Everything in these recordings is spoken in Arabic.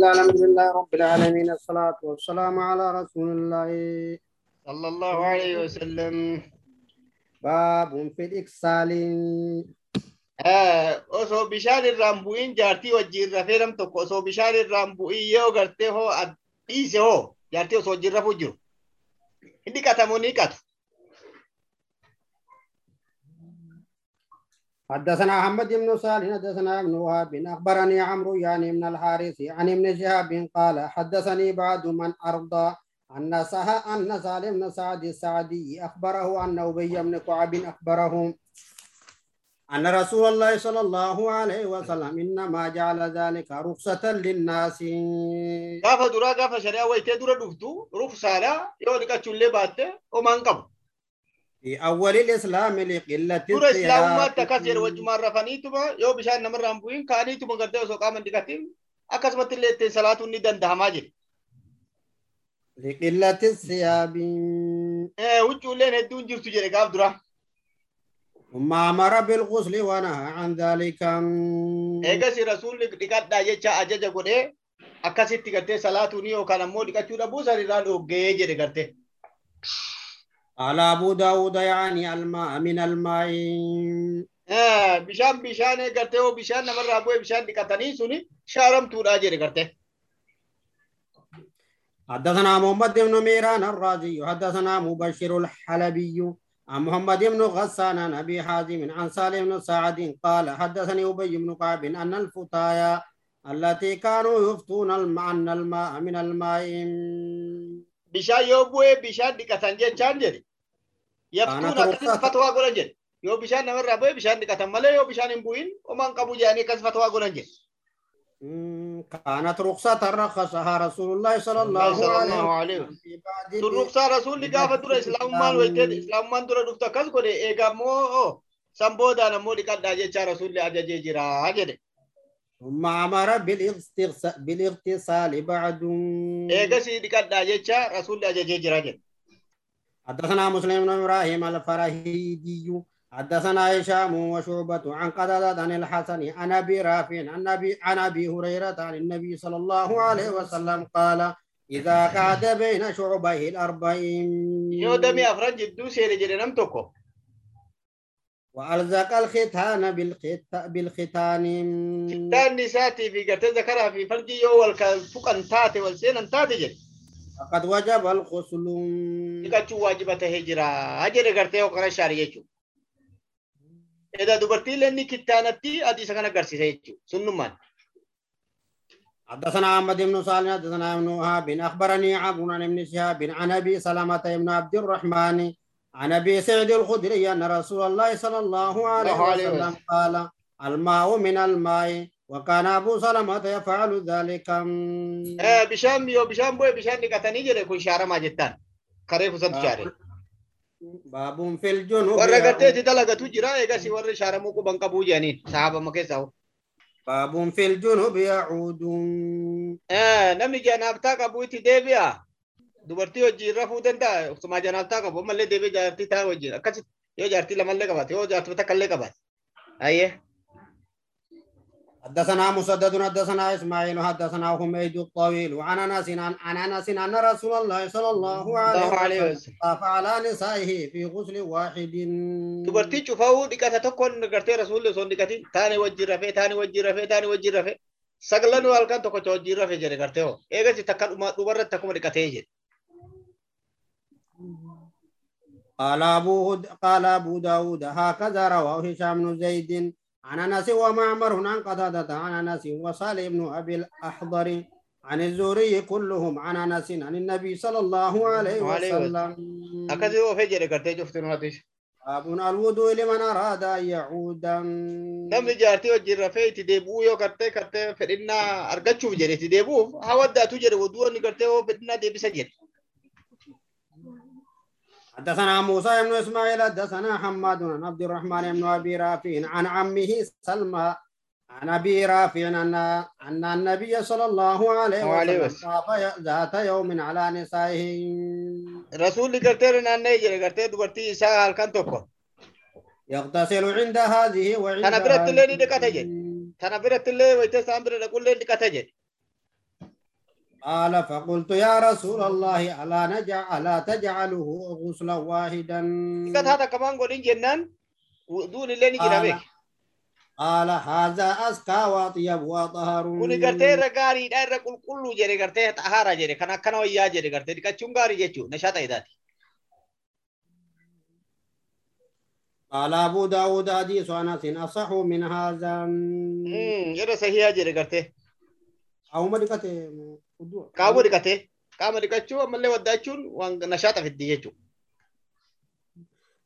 لله الحمد لله رب العالمين الصلاة والسلام على رسول الله. صلى الله عليه وسلم. باب في الإكسال. آه، أوسو بشار الرامبوين جارتي وجير رفيرم تو أوسو بشار الرامبوين يو غرتي هو أبيسي هو. جارتي وصو جير رفو جو هندي كاتموني كاتو. حدثنا محمد بن صالح حدثنا ابن وهب أخبرني عمرو يعني من الحارث عن ابن شهاب قال حدثني بعد من أرضى أن سها أن سالم بن سعد السعدي أخبره أن أبي بن كعب أخبره أن رسول الله صلى الله عليه وسلم إنما جعل ذلك رخصة للناس duraa gaafa shari'aa wayitee dura dhuftu ruksaadha yoo dhiqachullee baatte homaan qabu. في أول الإسلام لقلة wajjumaan rafaniituma yoo bishaan namarraan bu'iin kaaniituma gartee osoo qaama hin dhiqatin akkasumatti illee ittiin salaatuun ni dandahamaa jedhe. لقلة الثياب Huccuulleen hedduun jirtu jedhe gaaf duraa. ثم أمر بالغسل ونهى عن ذلك Eegas rasuulli dhiqadhaa jecha ajaja godhee akkasitti gartee salaatuun yookaan ammoo dhiqachuu dhabuu sanirraa dhoggee jedhe gartee. قال أبو داود يعني الماء من الماء. Bishaan bishaan gartee hoo bishaan namarraa bu'ee bishaan dhiqatanii suni shaaramtuudha jedhe gartee. حدثنا محمد بن ميران الرازي حدثنا مبشر الحلبي عن محمد بن غسان عن أبي حازم عن سالم بن سعد قال حدثني أبي بن كعب أن الفتايا التي كانوا يفتون الماء من الماء. Bishaan yoo bu'ee bishaan dhiqatan jechaan jedhe. Yaftuun Kaanatu akkasitti rukkata. fatawaa godhan jedhe. Yoo bishaan namarraa bu'ee bishaan dhiqatan malee yoo bishaan hin bu'in homaan qabu jedhanii akkas fatawaa godhan jedhe. مم، كانت رخصة رخصها رسول الله صلى الله صلى عليه الله عليه وسلم في بعض Sun ruksaa rasuulli gaafa dura islaamummaan wayitee islaamummaan dura dhuftu akkas godhe eegaa immoo san boodaan ammoo dhiqadhaa jechaa rasuulli ajajee jira jedhe. ثم أمر بالاغتسال بالاغتسال بعد Eegasii dhiqadhaa jecha rasuulli ajajee jira jedhe. حدثنا مسلم بن إبراهيم الفراهيدي حدثنا هشام وشعبة عن قتادة عن الحسن عن أبي رافع عن ابي عن أبي هريرة عن النبي صلى الله عليه وسلم قال إذا قعد بين شعبيه الأربعين damee afran jidduu seene jedhe nam tokko وألزق الختان بالخت... بالختان fi gartee zakaraa fi farji yoo wal kan fuqan taate wal seenan taate jedhe. فقد وجب الغسل Dhiqachuun waajiba tahee jira jedhe gartee yoo kana shaari jechuudha. Edaa dubartiilee inni kittaanatti hadiisa kan agarsiisa jechuudha. Sunnummaan. حدثنا محمد بن صالح حدثنا ابن وهاب اخبرني عمرو ابن شهاب عن ابي سلمه بن عبد الرحمن عن ابي سعيد الخدري ان رسول الله صلى الله عليه وسلم قال الماء من الماء وكان ابو سلمه يفعل ذلك Eh, Bishaan yoo bishaan bu'ee bishaan dhiqatanii jedhe kun shaaramaa jettaan. Karee fusantu shaare. باب في الجنوب Warra gartee itti dalagatu jira eegas warri shaaramuu quban qabuu jedhaniin sahabama keessaa. باب في الجنوب يعود Eh, Namni janaabtaa qabu itti deebi'a. Dubartii wajjin rafuu danda'a. Osuma janaabtaa qabu ammallee deebi'ee jaartii ta'a wajjin. Akkasitti yoo jaartii lamallee qabaate yoo jaartii takkallee qabaate. Ayyee. حدثنا مسدد حدثنا اسماعيل حدثنا حميد الطويل عن انس عن انس ان رسول الله صلى الله الله عليه عليه وسلم. طاف على نسائه في غسل واحد Dubartii cufawuu dhiqata tokkoon gartee rasuulli osoo hin dhiqatin taane wajjin rafee taane wajjin rafee taane wajjin rafee sagalanuu halkan tokkocha wajjin rafee jedhe gartee hoo eegasi takka dhuma dhumarratti akkuma dhiqatee jedhe. قال ابو. قال ابو داود هكذا رواه هشام بن زيد عن انس ومعمر هنا قتادة عن انس وصال ابن أبي الأحضر عن الزوري كلهم عن انس عن النبي صلى الله عليه وسلم. اكذب فجر كرتي شفت الماتش. باب الوضوء لمن أراد أن يعود. نم جارتي وجر رفيت ديبو يو كرتي كرتي. فرنا ارجتشو جريتي. ديبو هاودا توجر وضوء نكرتي وفرنا ديبي سجل. حدثنا موسى بن إسماعيل حدثنا حماد بن عبد الرحمن بن أبي رافع عن عمه سلمى عن أبي رافع أن أن النبي صلى الله عليه وسلم. طاف ذات يوم على نسائه Rasuulli gartee naanna'ee jedhe gartee dubartii isaa halkan tokko. يغتسل عند هذه وعند Kana biratti illee ni هذه. dhiqata jedhe. Kana biratti illee wayitee isaan bira dhaqullee dhiqata jedhe. قال فقلت يا رسول الله ألا نجع ألا تجعله غسلا واحدا؟ كان هذا كمان قولين جنان ودون اللي نجي نبيك. قال هذا اسكى وأطيب وطهر قولي قرتي رقاري دائر قول كله جري قرتي طهارة جري كان اكنا ويا جري قرتي دي كتشون قاري جيتشو نشاط ايداتي قال أبو داود حديث أنا سين أصح من هذا. امم يرى جري قرتي أو ما دي qaama dhiqatee qaama dhiqachuu ammallee waddaachuun waan nashaa xafiddi jechuu.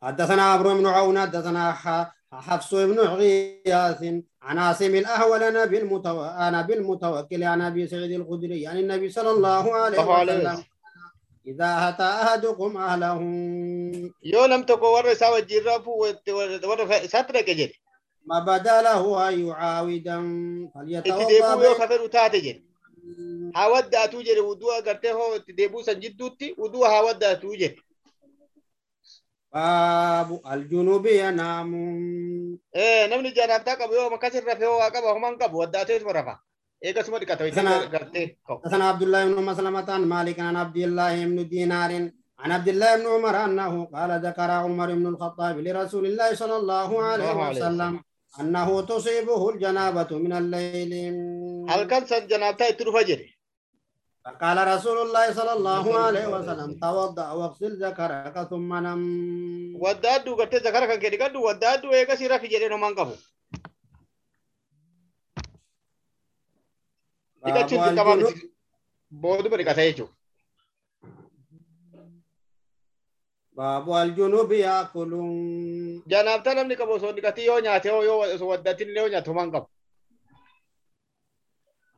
حدثنا عمرو بن عون حدثنا ح- حفص بن غياث عن عاصم الأهول أنا بالمتو... أنا بالمتوكل عن أبي سعيد الخدري عن النبي صلى الله عليه وسلم. إذا أتى أحدكم أهله warra isaa wajjin rafuu warra isaatti dhaqe jedhe. ما بدا له أن يعاودا فليتوضأ هاود داتوجي ودوى غرتي هو تدبوس انجد دوتي ودوى هاود داتوجي بابو الجنوب أنا نامون إيه نمني جناب تاك ابو يوم كسر رفه هو اكبر همان كبو أنا مرفا إيه قسمو دي كتوي سنا سنا عبد الله بن مسلمتان مالك أنا عبد الله بن دينار أنا عبد الله بن عمر انه قال ذكر عمر بن الخطاب لرسول الله صلى الله عليه وسلم أنه تصيبه الجنابة من الليل janaaftaa itti dhufa jedhe. فقال رسول الله صلى الله عليه وسلم توضأ واغسل ذكرك ثم نم Waddaadduu gartee zakara kan kee dhiqadhu waddaadduu eegasii rafi jedhee homaan qabu. باب الجنوب dhiqata jechuudha. باب الجنوب ياكلون جناب تنم نكب وصول نكتي يو نياتي يو يو سودتين يو نياتي مانقب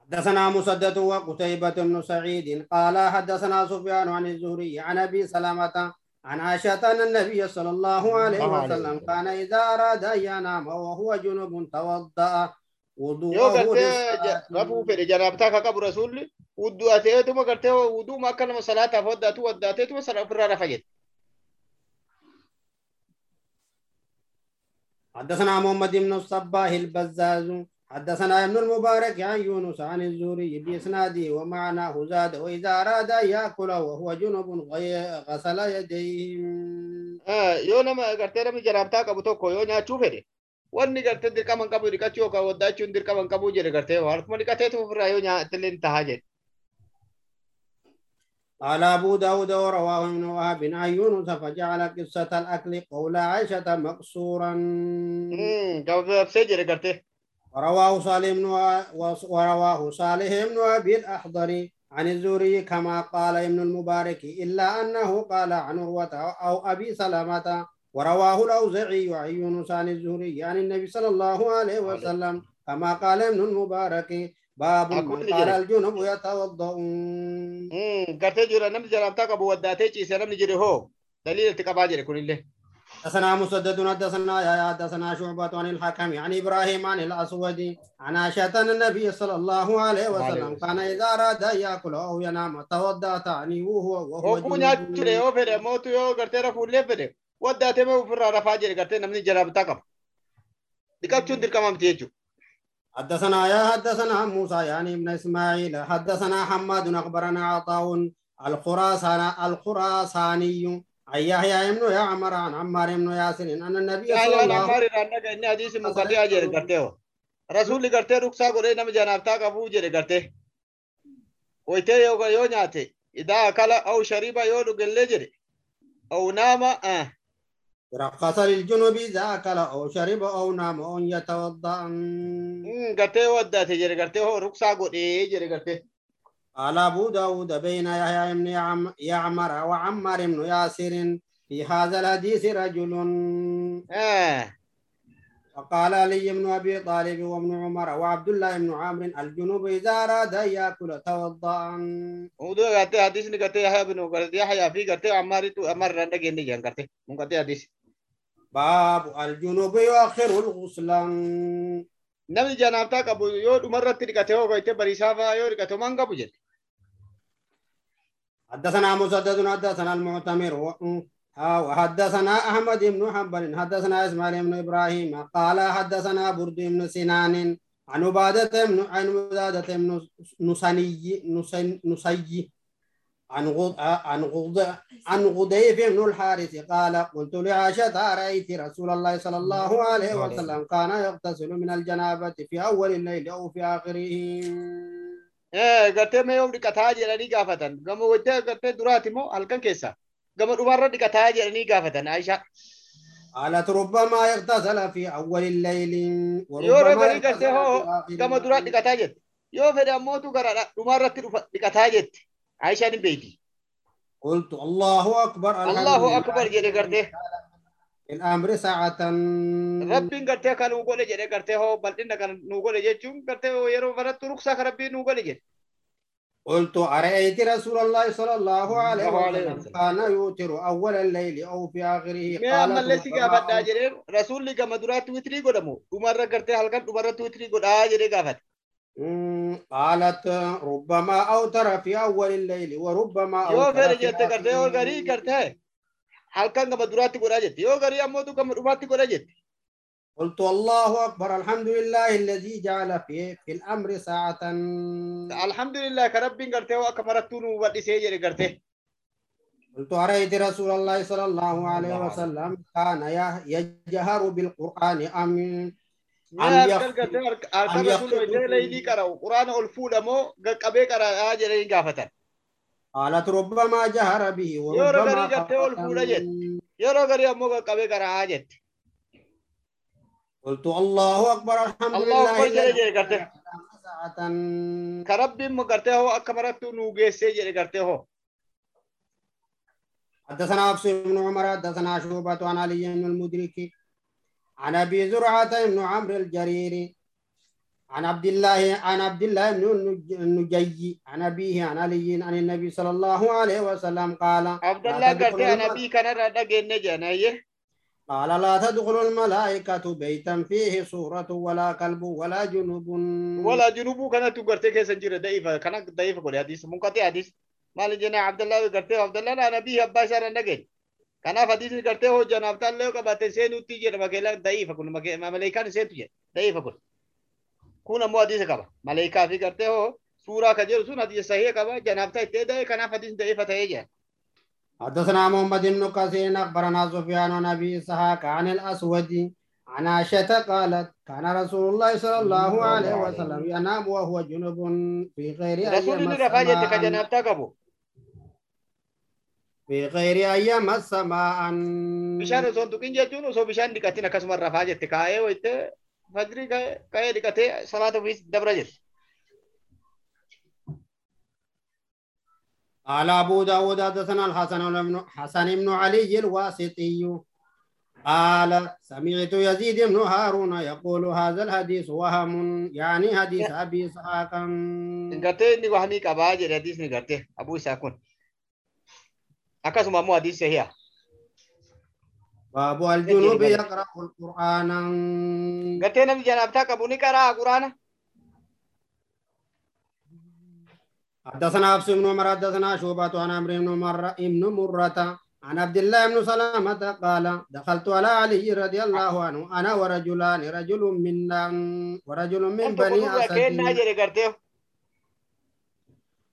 حدثنا مسدد وقتيبة بن سعيد قال حدثنا سفيان عن الزهري عن ابي سلامة عن عائشة ان النبي صلى الله عليه وسلم كان اذا اراد ان ينام وهو جنوب توضا وضوء يو قلت رسول وضوء ما كان صلاة فودا تو وداتي تو صلاة فرا رفجت حدثنا محمد بن الصباح البزاز حدثنا ابن المبارك عن يونس عن الزهري بإسناده ومعناه زاد وإذا أراد يأكل وهو جنب غسل يديه Ah, Yoo nama gartee namni janaaftaa qabu tokko yoo nyaachuu fedhe wanni gartee dirqama hin qabu dhiqachuu yookaan waddaachuun dirqama hin qabu jedhe gartee harkuma dhiqateetu ofirraa yoo nyaatillee ni tahaa jedhe. قال أبو داود ورواه ابن وهب عن يونس فجعل قصة الأكل قول عائشة مقصورا. ورواه صالح بن ورواه صالح بن أبي الأحضر عن الزهري كما قال ابن المبارك إلا أنه قال عن عروة أو أبي سلمة ورواه الأوزعي عن يونس عن الزهري عن النبي صلى الله عليه وسلم كما قال ابن المبارك باب قال الجنوب يتوضؤون. امم قرتي جرى نمز جرى تاك ابو وداتي شي سرم نجري هو. دليل تكبا جرى كل اللي حدثنا مسدد حدثنا يا حدثنا شعبة عن الحكم عن إبراهيم عن الأسود عن عائشة النبي صلى الله عليه وسلم كان إذا أراد يأكل أو ينام توضا تعني وهو وهو هو كنا تري هو في يو. قرتي رفو اللي في وداتي ما فر رفاجر قرتي نمز جرى تاك دكاتشون دكامام تيجو حدثنا يا حدثنا موسى يعني ابن إسماعيل. حدثنا حماد أخبرنا عطاء الخراسان الخراساني اي يحيى ابن يا عمر عن عمار ابن ياسر أن النبي صلى الله عليه وسلم قال أنك ان حديث من قد اجر كرتو رسول اللي كرتو ركسا قري نم جناب تا أبو جر كرتو ويته يو يو ناتي إذا أكل أو شرب يو دجلجر أو نام آه. رقص للجنوب إذا أكل أو شرب أو نام أو يتوضأ. Gartee waddaate jedhe gartee hoo ruksaa godhee jedhe gartee. قال أبو داود بين يحيى بن يعم- يعمر وعمار بن ياسر في هذا الحديث رجل Ah. وقال علي بن أبي طالب وابن عمر وعبد الله بن عامر الجنوب إذا أراد أن يأكل توضأ Uduu gartee hadiisni gartee Yahyaa bin gartee Yahyaa fi gartee Ammaaritu Ammaar irraan dhageenye jedhan gartee munqaxii hadiisi. باب الجنوب يؤخر الغسل Namni janaaftaa qabu yoo dhumarratti dhiqate hoo goyte bariisaa fa'aa yoo dhiqate homaan qabu jedhe. حدثنا مسدد حدثنا المعتمر وحدثنا أحمد بن حنبل حدثنا إسماعيل بن إبراهيم قال حدثنا برد بن سنان عن عبادة بن عن عبادة بن نسني نسن- نسي عن غد آه، عن غد عن غديف بن الحارث قال قلت لعائشة رأيت رسول الله صلى الله عليه وسلم كان يغتسل من الجنابة في أول الليل أو في آخره؟ إيه قلت ما يوم دي كتاجي لني قافتا قام ودي قلت دراتي مو هلكن كيسا قام دوار دي كتاجي لني قافتا عائشة. قالت ربما يغتسل في أول الليل وربما يغتسل في آخره. قام دراتي كتاجي يوم فدا موتو قرأ دوار دي كتاجي Aishaan hin beekti. قلت الله أكبر الحمد Allahu لله akbar jedhe gartee. الأمر ساعة kan nuu godhe jedhe gartee hoo bal'inna kan nuu godhe jechuun gartee hoo yeroo barattu ruksaa kan rabbiin nuu godhe jedhe. قلت أرأيت رسول الله صلى الله عليه الله وسلم. كان يوتر أول الليل أو في آخره si ربما gaafadhaa jedheen rasuulli gama duraatti witrii godhamu dhumarra gartee halkan dhumarratti witrii godhaa jedhee gaafate. مم، قالت ربما أوتر في أول الليل وربما أوتر في اول الليل. وربما اوتر في اول الليل وربما اوتر في اول الليل وربما اوتر في اول قلت الله أكبر الحمد لله الذي جعل في في الأمر ساعة. الحمد لله كربي غرتي وكمرتون وبدي قلت أرأيت رسول الله صلى الله عليه وسلم كان يجهر بالقرآن أم Qara'u quraana ol qaqqabee qara'aa jedhanii gaafatan. garii gartee ol fuudha jette. Yeroo garii ammoo qaqqabee qara'aa jette. قلت الله أكبر الحمد الله لله جل الذي جل قرته. جعل ساعة Ka rabbiin moo gartee hoo akka marattuu nuu geessee jedhe gartee hoo. حدثنا حفص بن عمر حدثنا شعبة عن علي بن المدرك عن أبي زرعة بن عمرو الجرير عن عبد الله عن عبد الله بن النجي عن أبيه عن علي عن النبي صلى الله عليه وسلم قال عبد الله قال أنا ابي أنا ردق النجاني قال لا تدخل الملائكة بيتا فيه صورة ولا كلب ولا جنوب. ولا جنوب كان تقول تك سنجر ضعيف كان ضعيف قول حديث ممكن حديث. ما لجنا عبد الله قلت عبد الله أنا به أبا شر النجاني Kanaaf hadisni gartee hoo janaaftaan illee qabaate seenutti jedha makeela da'ifa kun maleekaan seentu jedha da'ifa kun. Kun ammoo hadisa qaba. Maleekaa fi gartee hoo suuraa kan jedhu sun hadisa sahee qaba janaaftaa itti da'e kanaaf hadisni da'ifa ta'ee jira. حدثنا محمد بن كثير أخبرنا سفيان عن أبي إسحاق عن الأسود عن عائشة قالت كان رسول الله صلى الله عليه وسلم ينام وهو جنب في غير يمس rafaa jette ka ماء janaaftaa qabu. في غير أيام السماء. بشان سون توكين جاتون سو بشان دي كاتين اكاسم الرفاجة تكاية ويت فجري كاية دي كاتي صلاة ويس دبرجل قال أبو داود حدثنا الحسن بن حسن بن علي الواسطي. قال سمعت يزيد بن هارون يقول هذا الحديث وهم يعني حديث أبي إسحاق. قلت ني وهني كباجي حديث ني أبو إسحاق. Abuu isaa kun. Akkasuma ammoo hadiis sahiha. باب الجنوب يقرأ القرآن Gartee namni janaaftaa qabu ni qaraa quraana. حدثنا حفص بن عمر حدثنا شعبة عن عمرو بن مر بن مرة عن عبد الله بن سلامة قال دخلت على علي رضي الله عنه أنا ورجلان رجل منا ورجل من بني أسد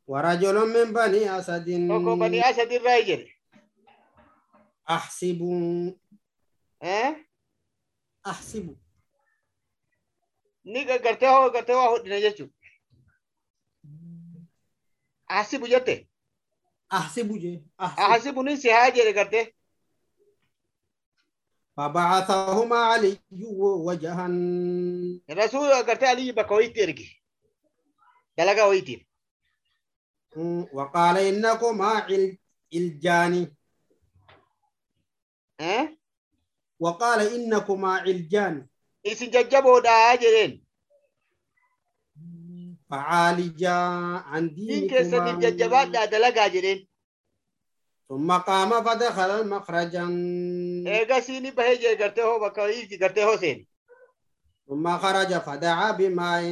ورجل من بني أسد tokko banii asadirraa jedhe. أحسب Eh? أحسب Ni gartee hoo gartee waa hodhina jechuudha. Ahasibu jette. أحسب جي أحسب Ahasibu ni sihaa jedhe gartee. فبعثهما علي وجها Rasuul gartee aliyyi bakka wayiitti erge. Dalagaa wayiitiif. وقال إنكما عِلْجَانِ إيه؟ وقال إنكما عِلْجَانِ. إيش ججبوا دا أجرين فعالجا عن دينكما. إيش ججبات دا دلق أجرين ثم قام فدخل المخرجا إيه قسيني بهجي قرتهو بكويجي قرتهو سيني. ثم خرج فدعا بماء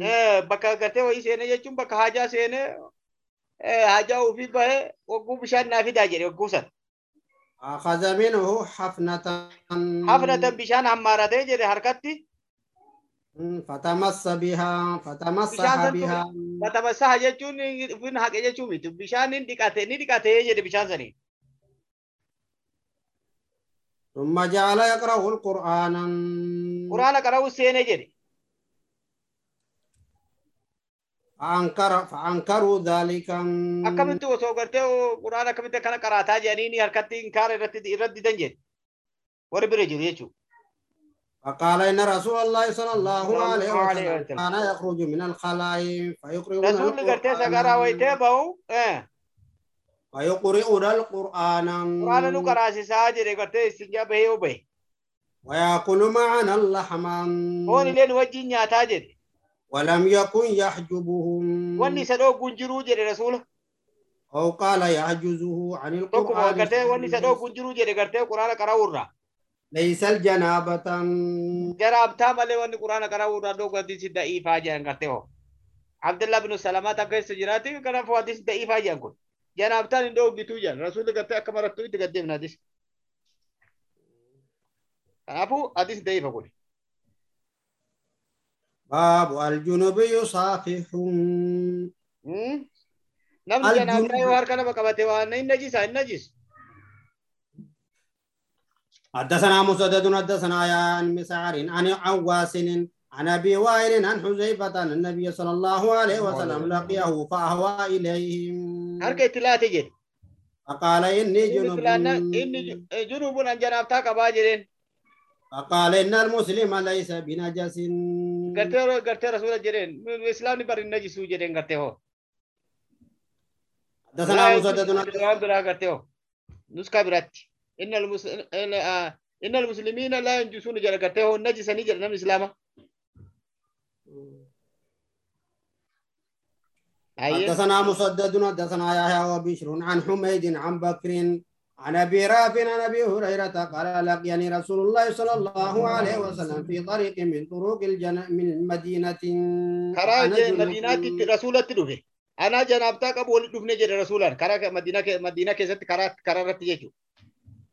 Eh, jechuun bakka haajaa seenee eh, haajaa ofii bahee wagguu bishaan naa fidaa jedhe wagguu san. أخذ منه حفنة Hafnatan bishaan hammaaratee jedhe harkatti فتمس بها فتمسح بها ufin haqe jechuu miti. Bishaan ni dhiqate ni dhiqate jedhe bishaan sanii. ثم جعل يقرأ القرآن Quraana qara'uu seenee jedhe. فأنكر فأنكروا ذلك akkamitti akkana qaraataa jedhanii harkatti inkaara irratti irratti didan jedhe. Warri bira jiru jechuudha. فقال إن رسول الله صلى الله عليه وسلم. كان يخرج من الخلاء فيقرئون Rasuulli gartee sagaraa wayitee bahu فيقرئون القرآن quraana nu qaraasisaa jedhe gartee istinjaa bahee yoo bahe. ويأكل معنا اللحم Foon illee nu wajjin nyaataa jedhe. ولم يكن يحجبهم Wanni isa dhooguun jiruu jedhe rasuula. أو قال يحجزه عن Tokkuma القرآن gartee wanni isa dhooguun jiruu jedhe gartee quraana qara'uu irraa. ليس الجنابة Jaraabtaa malee wanni quraana qara'uu irraa dhoogu hadiisi da'iifaa jedhan gartee hoo. Abdullah bin Salamaa takka keessa jiraati kanaafuu hadiisi da'iifaa jedhan kun. Janaabtaan hin dhooggituu jedhan rasuulli gartee akka marattuu itti gaddeemna hadiisi. Kanaafuu hadiisi da'iifa kun. باب الجنوب يصافح Hmm? Namni Al janaabtaa junub. yoo harka nama qabate waan hin najisa hin najis. حدثنا مسدد حدثنا يا عن مسعر عن عواس عن ابي وائل عن حذيفه ان النبي صلى الله عليه وسلم لقيه فاهوى اليهم itti laate jedhe. فقال اني eh, junubuun an janaabtaa qabaa jedheen. فقال ان المسلم ليس بنجس Gartee gartee rasuula jedheen. Islaamni bari hin najisuu jedheen gartee hoo. حدثنا مسدد waan biraa gartee hoo. Nuskaa biratti. Inna almus- eh, ah, inna almuslimiina laa yanjisuuna jedha gartee hoo najisanii jedha namni islaama. Hayyee. حدثنا مسدد حدثنا يحيى وبشر عن حميد عن بكر عن أبي رافع عن أبي هريرة قال لقيني رسول الله صلى الله عليه وسلم في طريق من طرق الجن من المدينة karaa وأنا je- جنب madiinaatti rasuulatti dhufe. Anaa janaabtaa qabu walitti dhufne jedhe rasuulaan karaa ke- madiinaa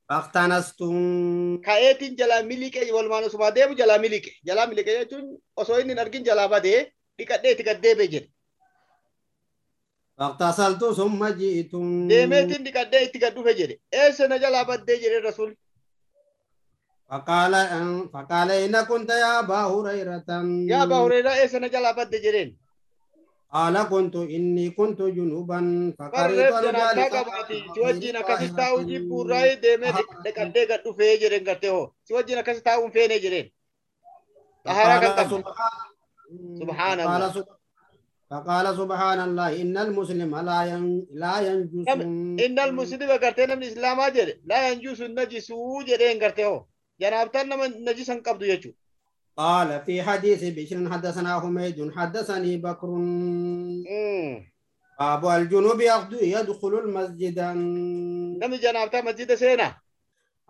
فاختنستم Ka'eetiin jalaa miliqe walumaan osuma deemu jalaa miliqe. Jalaa miliqe jechuun osoo inni hin argin jalaa badee dhiqadhee itti gaddeebe jedhe. فاغتسلت ثم جئتم Deemeetiin dhiqadhee itti gad dhufe jedhe. Eessa na jalaa baddee jedhe rasuulli. فقال فقال إن كنت يا أبا هريرة Yaa abbaa Hureyraa eessa na jalaa badde jedheen. قال كنت إني كنت جنوبا فقريت dhiqadhee gad dhufee jedheen gartee hoo. Si wajjin akkas taa'uun feenee jedheen. Xaharaa kan فقال qabdu. سبحان الله. فقال سبحان الله إن المسلم لا ين... لا ينجس almuslima gartee namni islaamaa jedhe laa yanjuusu najisuu jedheen gartee hoo. Janaabtaan nama najisan qabdu jechuudha. قال في حديث بشر حدثنا حميد حدثني بكر. باب الجنوب يدخل المسجد. Namni janaabtaa masjida seenaa.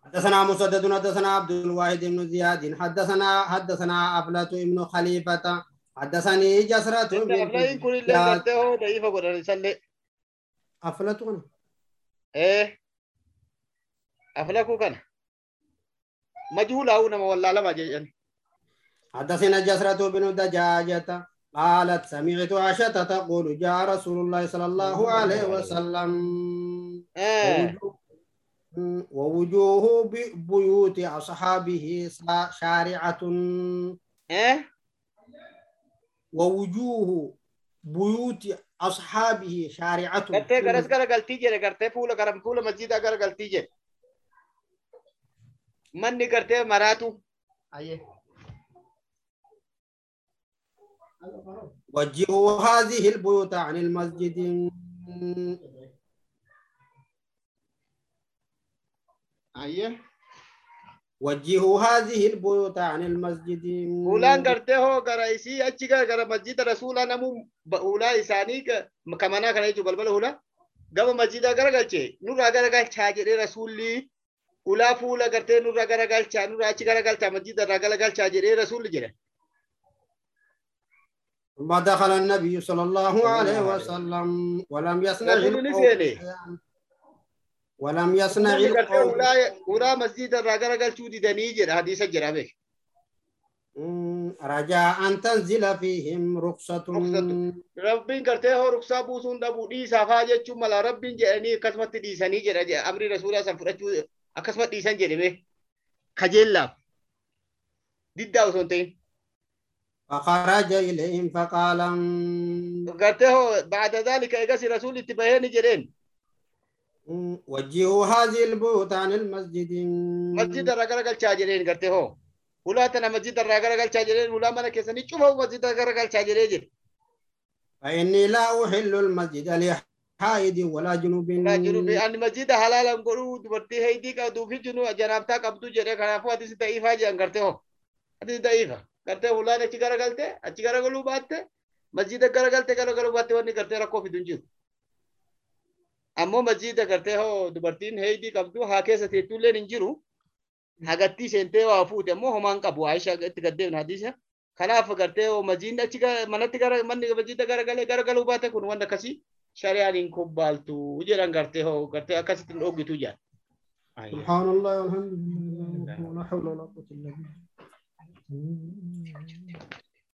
حدثنا مسدد حدثنا عبد الواحد بن زياد حدثنا حدثنا أفلة بن خليفة حدثني جسرة Inni بنت afla'iin kun illee زياد. gartee hoo da'iifa godhan isallee. أفلة حدثنا جسرة بن دجاجة قالت سمعت عائشة تقول جاء رسول الله صلى الله عليه وسلم. ووجوه- ووجوه بي- بيوت أصحابه شارعة. ووجوه بيوت أصحابه شارعة Gartee garas gara galtii jedhe gartee fuula gara fuula masjidaa gara galtii jedhe. Manni gartee maraatu. Ayyee. وجهوا هذه البيوت عن المسجد Ayyee. وجهوا هذه البيوت عن المسجد isii achi gara gara masjida rasuulaa namuu ba- ulaa isaanii ka ka manaa kana jechuun balbala ulaa gama masjidaa gara galchee nurraa gara galchaa jedhee rasuulli ulaa fuula gartee nurraa gara galchaa nurraa achi gara galchaa masjida irraa gara galchaa jedhee rasuulli jedha. ثم دخل النبي صلى الله عليه وسلم ولم يصنع رسول القوم نسيني. شيئا. ولم يصنع Namni gartee القوم ulaa ulaa masjida irraa gara galchuu didanii jedha hadiisa jedha beek. مم. رجاء أن تنزل فيهم رخصة رخصة. rabbiin gartee hoo ruksaa buusuun dhabuu dhiisaafaa jechuun mala rabbiin jedhanii akkasumatti dhiisanii jedha jedha amri rasuulaa san fudhachuu akkasuma dhiisan jedhame kajeellaaf diddaa osoo hin ta'in فخرج إليهم فقال قالته بعد ذلك إجاز رسول التبهين جرين. وجهوا هذه البيوت عن المسجد. مسجد الرجال قال تاجرين قالته ولا تنا مسجد الرجال قال تاجرين ولا ما نكسني شوفوا مسجد الرجال قال تاجرين فإني لا أحل المسجد لحايد ولا جنوب. لا جنوب أن مسجد حلال أنقول دبرتي هيدي كدوفي جنوب جنابتك أبدو جريك أنا فاتي ستة إيفاجي أنقرته hoo hadisi da'iifa gartee ulaan achi garagalte achi garagaluu baatte masjida garagalte garagaluu baatte wanni gartee rakkoo fidu hin jiru. Ammoo masjida gartee hoo dubartiin heeydii qabdu haa keessa teettuulleen hin jiru. Hagattii seentee waa fuute ammoo homaan qabu Aishaa itti gaddeemna hadisa. Kanaaf gartee hoo masjidni achi ga- manatti gara manni masjida garagalee garagaluu baate kun wanta akkasii shari'aan hin kubbaaltu jedhan gartee hoo gartee akkasitti hin dhoogitu jedhan. سبحان الله 嗯嗯嗯